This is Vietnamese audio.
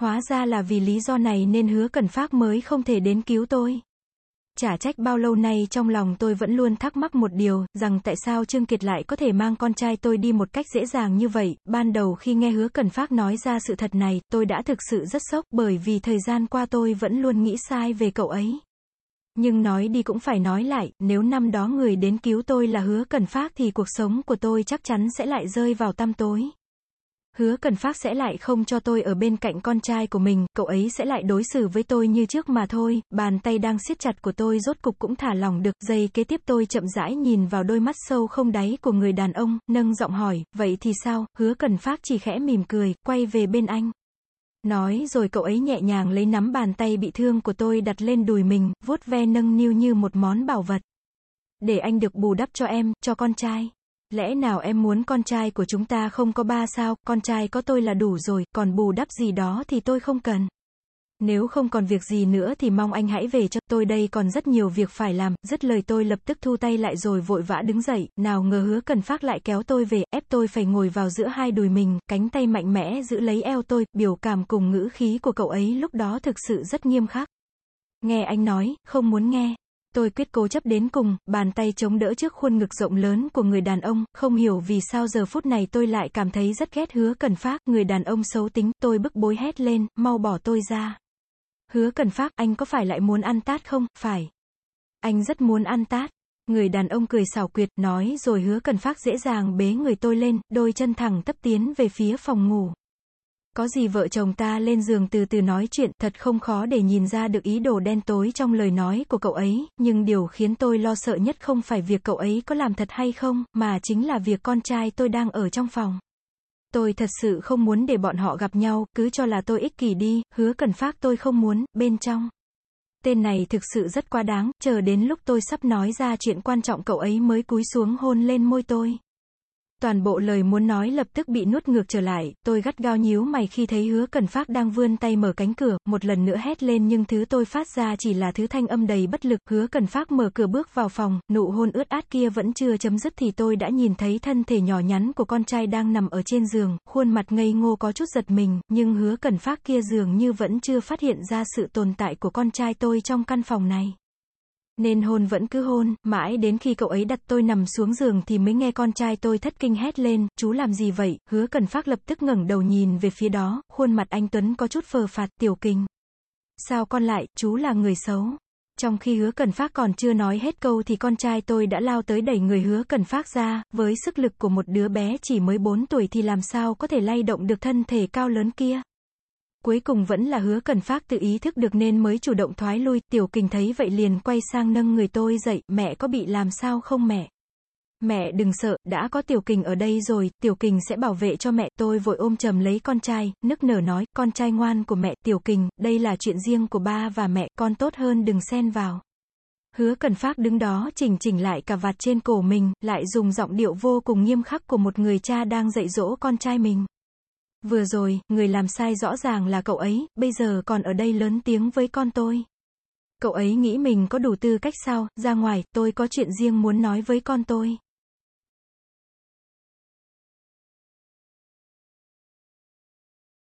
Hóa ra là vì lý do này nên hứa cần phát mới không thể đến cứu tôi. Chả trách bao lâu nay trong lòng tôi vẫn luôn thắc mắc một điều, rằng tại sao Trương Kiệt lại có thể mang con trai tôi đi một cách dễ dàng như vậy, ban đầu khi nghe hứa cần phát nói ra sự thật này, tôi đã thực sự rất sốc, bởi vì thời gian qua tôi vẫn luôn nghĩ sai về cậu ấy. Nhưng nói đi cũng phải nói lại, nếu năm đó người đến cứu tôi là hứa cần phát thì cuộc sống của tôi chắc chắn sẽ lại rơi vào tăm tối. Hứa cần phát sẽ lại không cho tôi ở bên cạnh con trai của mình, cậu ấy sẽ lại đối xử với tôi như trước mà thôi, bàn tay đang siết chặt của tôi rốt cục cũng thả lỏng được, giây kế tiếp tôi chậm rãi nhìn vào đôi mắt sâu không đáy của người đàn ông, nâng giọng hỏi, vậy thì sao, hứa cần phát chỉ khẽ mỉm cười, quay về bên anh. Nói rồi cậu ấy nhẹ nhàng lấy nắm bàn tay bị thương của tôi đặt lên đùi mình, vuốt ve nâng niu như một món bảo vật. Để anh được bù đắp cho em, cho con trai. Lẽ nào em muốn con trai của chúng ta không có ba sao, con trai có tôi là đủ rồi, còn bù đắp gì đó thì tôi không cần. Nếu không còn việc gì nữa thì mong anh hãy về cho tôi đây còn rất nhiều việc phải làm, dứt lời tôi lập tức thu tay lại rồi vội vã đứng dậy, nào ngờ hứa cần phát lại kéo tôi về, ép tôi phải ngồi vào giữa hai đùi mình, cánh tay mạnh mẽ giữ lấy eo tôi, biểu cảm cùng ngữ khí của cậu ấy lúc đó thực sự rất nghiêm khắc. Nghe anh nói, không muốn nghe. Tôi quyết cố chấp đến cùng, bàn tay chống đỡ trước khuôn ngực rộng lớn của người đàn ông, không hiểu vì sao giờ phút này tôi lại cảm thấy rất ghét hứa cần phát, người đàn ông xấu tính, tôi bức bối hét lên, mau bỏ tôi ra. Hứa cần phát, anh có phải lại muốn ăn tát không? Phải. Anh rất muốn ăn tát. Người đàn ông cười xảo quyệt, nói rồi hứa cần phát dễ dàng bế người tôi lên, đôi chân thẳng tấp tiến về phía phòng ngủ. Có gì vợ chồng ta lên giường từ từ nói chuyện, thật không khó để nhìn ra được ý đồ đen tối trong lời nói của cậu ấy, nhưng điều khiến tôi lo sợ nhất không phải việc cậu ấy có làm thật hay không, mà chính là việc con trai tôi đang ở trong phòng. Tôi thật sự không muốn để bọn họ gặp nhau, cứ cho là tôi ích kỷ đi, hứa cần phát tôi không muốn, bên trong. Tên này thực sự rất quá đáng, chờ đến lúc tôi sắp nói ra chuyện quan trọng cậu ấy mới cúi xuống hôn lên môi tôi. Toàn bộ lời muốn nói lập tức bị nuốt ngược trở lại, tôi gắt gao nhíu mày khi thấy hứa cần phát đang vươn tay mở cánh cửa, một lần nữa hét lên nhưng thứ tôi phát ra chỉ là thứ thanh âm đầy bất lực, hứa cần phát mở cửa bước vào phòng, nụ hôn ướt át kia vẫn chưa chấm dứt thì tôi đã nhìn thấy thân thể nhỏ nhắn của con trai đang nằm ở trên giường, khuôn mặt ngây ngô có chút giật mình, nhưng hứa cần phát kia dường như vẫn chưa phát hiện ra sự tồn tại của con trai tôi trong căn phòng này. Nên hôn vẫn cứ hôn, mãi đến khi cậu ấy đặt tôi nằm xuống giường thì mới nghe con trai tôi thất kinh hét lên, chú làm gì vậy, hứa cần phát lập tức ngẩng đầu nhìn về phía đó, khuôn mặt anh Tuấn có chút phờ phạt, tiểu kinh. Sao con lại, chú là người xấu. Trong khi hứa cần phát còn chưa nói hết câu thì con trai tôi đã lao tới đẩy người hứa cần phát ra, với sức lực của một đứa bé chỉ mới 4 tuổi thì làm sao có thể lay động được thân thể cao lớn kia. Cuối cùng vẫn là hứa cần phát tự ý thức được nên mới chủ động thoái lui, tiểu kình thấy vậy liền quay sang nâng người tôi dậy, mẹ có bị làm sao không mẹ? Mẹ đừng sợ, đã có tiểu kình ở đây rồi, tiểu kình sẽ bảo vệ cho mẹ, tôi vội ôm chầm lấy con trai, nức nở nói, con trai ngoan của mẹ, tiểu kình, đây là chuyện riêng của ba và mẹ, con tốt hơn đừng xen vào. Hứa cần phát đứng đó chỉnh chỉnh lại cả vạt trên cổ mình, lại dùng giọng điệu vô cùng nghiêm khắc của một người cha đang dạy dỗ con trai mình. Vừa rồi, người làm sai rõ ràng là cậu ấy, bây giờ còn ở đây lớn tiếng với con tôi. Cậu ấy nghĩ mình có đủ tư cách sao, ra ngoài, tôi có chuyện riêng muốn nói với con tôi.